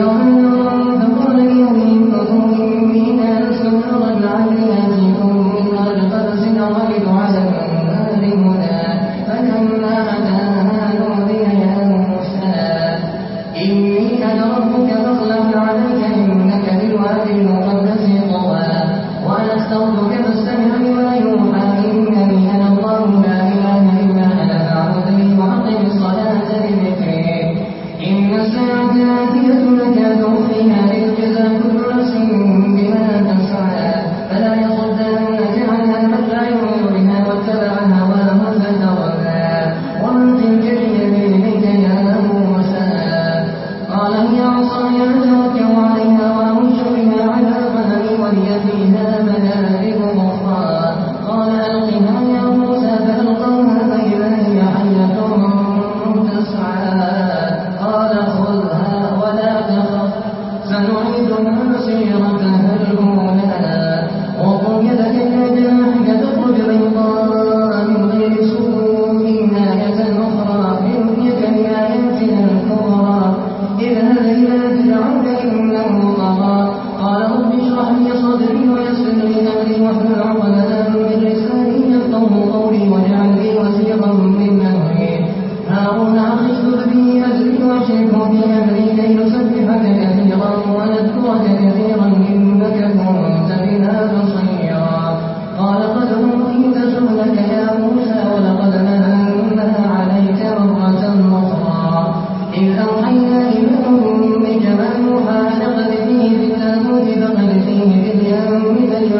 رحم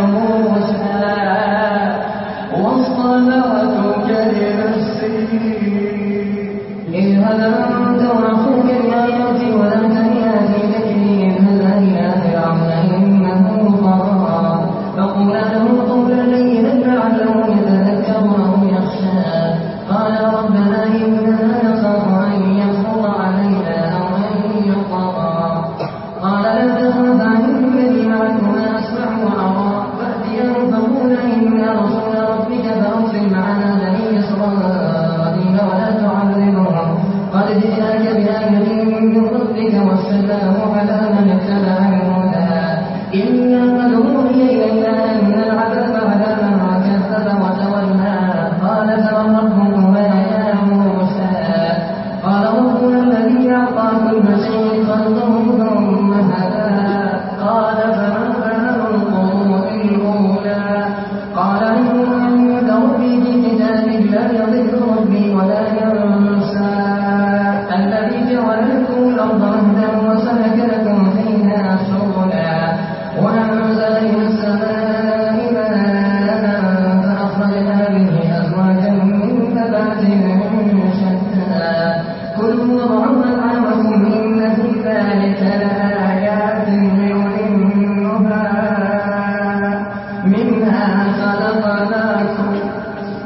موسى واصطلعوا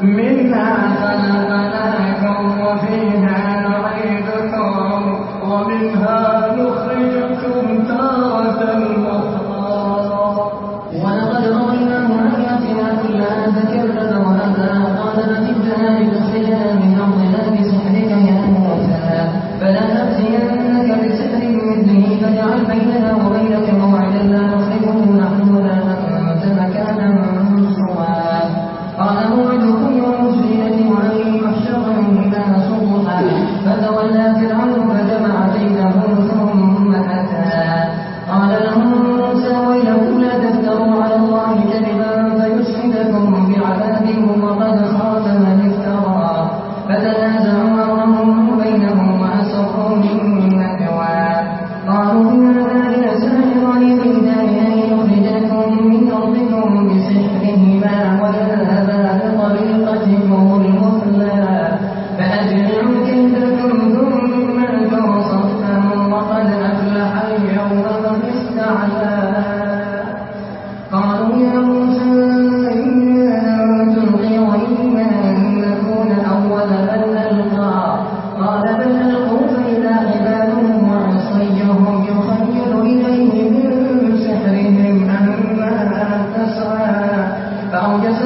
منها ومنها نخرجكم تارة أخرى. ولقد رأيناه آياتنا كلها ذكر جیسے